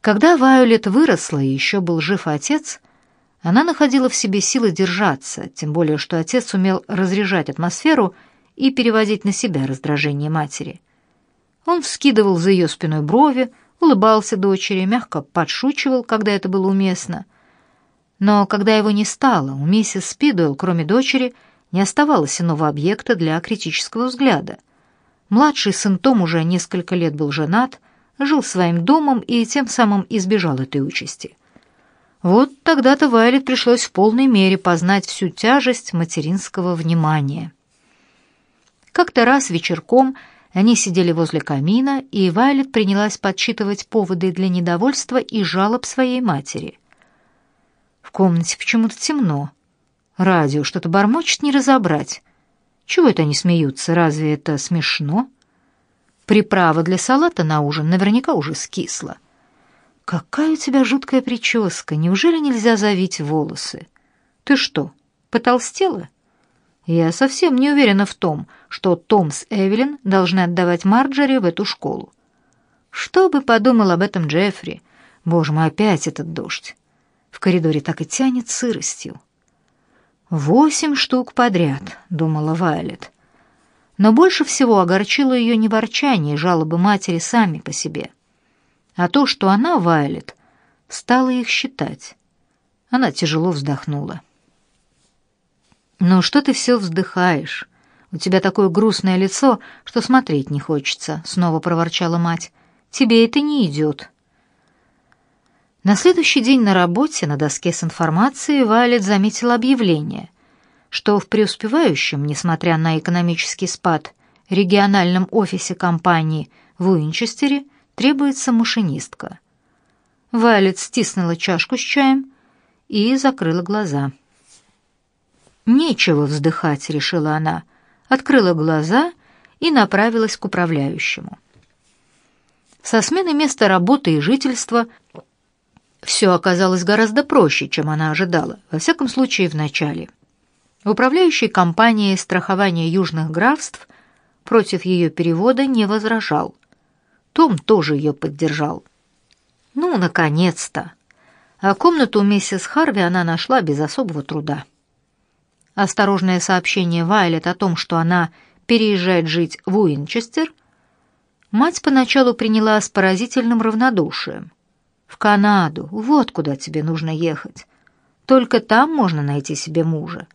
Когда Вайолет выросла и еще был жив отец, она находила в себе силы держаться, тем более что отец умел разряжать атмосферу и переводить на себя раздражение матери. Он вскидывал за ее спиной брови, улыбался дочери, мягко подшучивал, когда это было уместно. Но когда его не стало, у миссис Спидуэлл, кроме дочери, не оставалось иного объекта для критического взгляда. Младший сын Том уже несколько лет был женат, жил своим домом и тем самым избежал этой участи. Вот тогда-то Вайлет пришлось в полной мере познать всю тяжесть материнского внимания. Как-то раз вечерком они сидели возле камина, и Вайлет принялась подсчитывать поводы для недовольства и жалоб своей матери. В комнате почему-то темно. Радио что-то бормочет не разобрать. Чего это они смеются? Разве это смешно? Приправа для салата на ужин наверняка уже скисла. Какая у тебя жуткая прическа. Неужели нельзя завить волосы? Ты что, потолстела? Я совсем не уверена в том, что Том с Эвелин должны отдавать Марджори в эту школу. Что бы подумал об этом Джеффри? Боже мой, опять этот дождь. В коридоре так и тянет сыростью. «Восемь штук подряд», — думала Вайлет. Но больше всего огорчило ее не ворчание и жалобы матери сами по себе, а то, что она, Вайлет, стала их считать. Она тяжело вздохнула. «Ну что ты все вздыхаешь? У тебя такое грустное лицо, что смотреть не хочется», — снова проворчала мать. «Тебе это не идет». На следующий день на работе на доске с информацией Вайлет заметила объявление, что в преуспевающем, несмотря на экономический спад, региональном офисе компании в Уинчестере требуется машинистка. Вайлет стиснула чашку с чаем и закрыла глаза. «Нечего вздыхать», — решила она, открыла глаза и направилась к управляющему. Со смены места работы и жительства все оказалось гораздо проще, чем она ожидала, во всяком случае в начале. Управляющий компанией страхования южных графств против ее перевода не возражал. Том тоже ее поддержал. Ну, наконец-то! А комнату миссис Харви она нашла без особого труда. Осторожное сообщение Вайлет о том, что она переезжает жить в Уинчестер, мать поначалу приняла с поразительным равнодушием. «В Канаду, вот куда тебе нужно ехать. Только там можно найти себе мужа».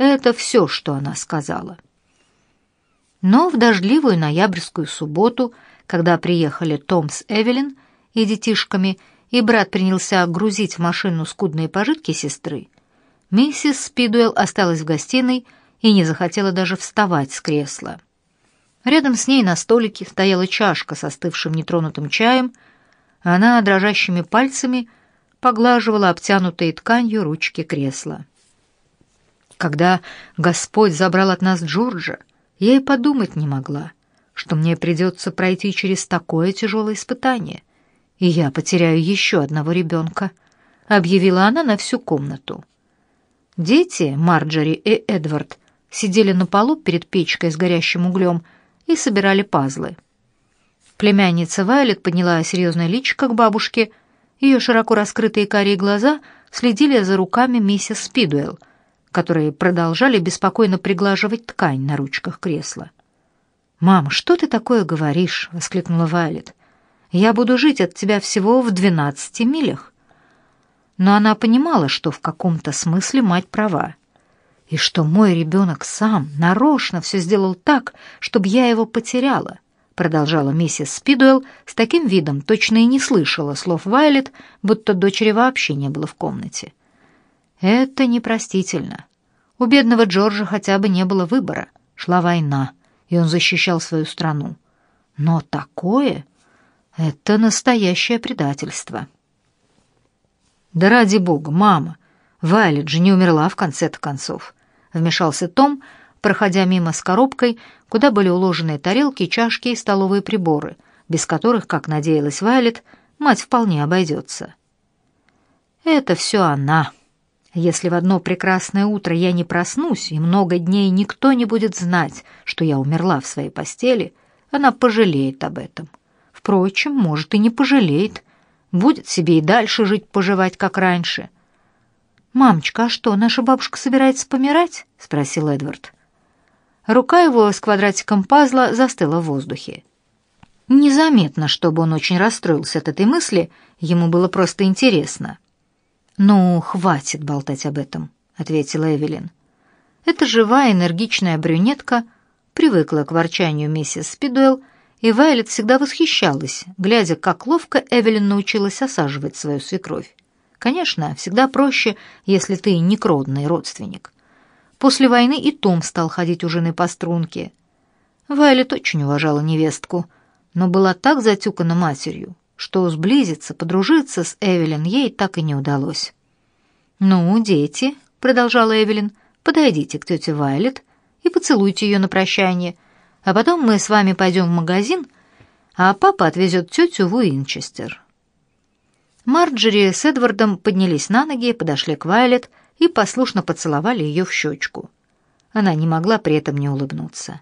Это все, что она сказала. Но в дождливую ноябрьскую субботу, когда приехали Том с Эвелин и детишками, и брат принялся грузить в машину скудные пожитки сестры, Миссис Спидуэлл осталась в гостиной и не захотела даже вставать с кресла. Рядом с ней на столике стояла чашка с остывшим нетронутым чаем, она дрожащими пальцами поглаживала обтянутые тканью ручки кресла. Когда Господь забрал от нас Джорджа, я и подумать не могла, что мне придется пройти через такое тяжелое испытание, и я потеряю еще одного ребенка», — объявила она на всю комнату. Дети, Марджори и Эдвард, сидели на полу перед печкой с горящим углем и собирали пазлы. Племянница Вайлет подняла серьезное личико к бабушке, ее широко раскрытые карие глаза следили за руками миссис Спидуэлл, которые продолжали беспокойно приглаживать ткань на ручках кресла. «Мам, что ты такое говоришь?» — воскликнула Вайлет. «Я буду жить от тебя всего в двенадцати милях» но она понимала, что в каком-то смысле мать права, и что мой ребенок сам нарочно все сделал так, чтобы я его потеряла, продолжала миссис Спидуэлл с таким видом, точно и не слышала слов Вайлет, будто дочери вообще не было в комнате. Это непростительно. У бедного Джорджа хотя бы не было выбора. Шла война, и он защищал свою страну. Но такое — это настоящее предательство. «Да ради бога, мама! Вайлет же не умерла в конце-то концов!» Вмешался Том, проходя мимо с коробкой, куда были уложены тарелки, чашки и столовые приборы, без которых, как надеялась Вайлет, мать вполне обойдется. «Это все она. Если в одно прекрасное утро я не проснусь, и много дней никто не будет знать, что я умерла в своей постели, она пожалеет об этом. Впрочем, может, и не пожалеет, будет себе и дальше жить-поживать, как раньше. «Мамочка, а что, наша бабушка собирается помирать?» — спросил Эдвард. Рука его с квадратиком пазла застыла в воздухе. Незаметно, чтобы он очень расстроился от этой мысли, ему было просто интересно. «Ну, хватит болтать об этом», — ответила Эвелин. Эта живая, энергичная брюнетка привыкла к ворчанию миссис Спидуэлл, и Вайлет всегда восхищалась, глядя, как ловко Эвелин научилась осаживать свою свекровь. Конечно, всегда проще, если ты не кродный родственник. После войны и Том стал ходить у жены по струнке. Вайлет очень уважала невестку — но была так затюкана матерью, что сблизиться, подружиться с Эвелин ей так и не удалось. «Ну, дети», — продолжала Эвелин, — «подойдите к тете Вайлет и поцелуйте ее на прощание, а потом мы с вами пойдем в магазин, а папа отвезет тетю в Уинчестер». Марджери с Эдвардом поднялись на ноги, подошли к Вайлет и послушно поцеловали ее в щечку. Она не могла при этом не улыбнуться.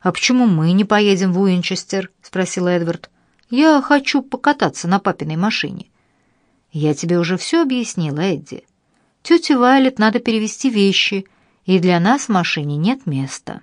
«А почему мы не поедем в Уинчестер?» — спросил Эдвард. «Я хочу покататься на папиной машине». «Я тебе уже все объяснила, Эдди. Тете Вайлет надо перевезти вещи, и для нас в машине нет места».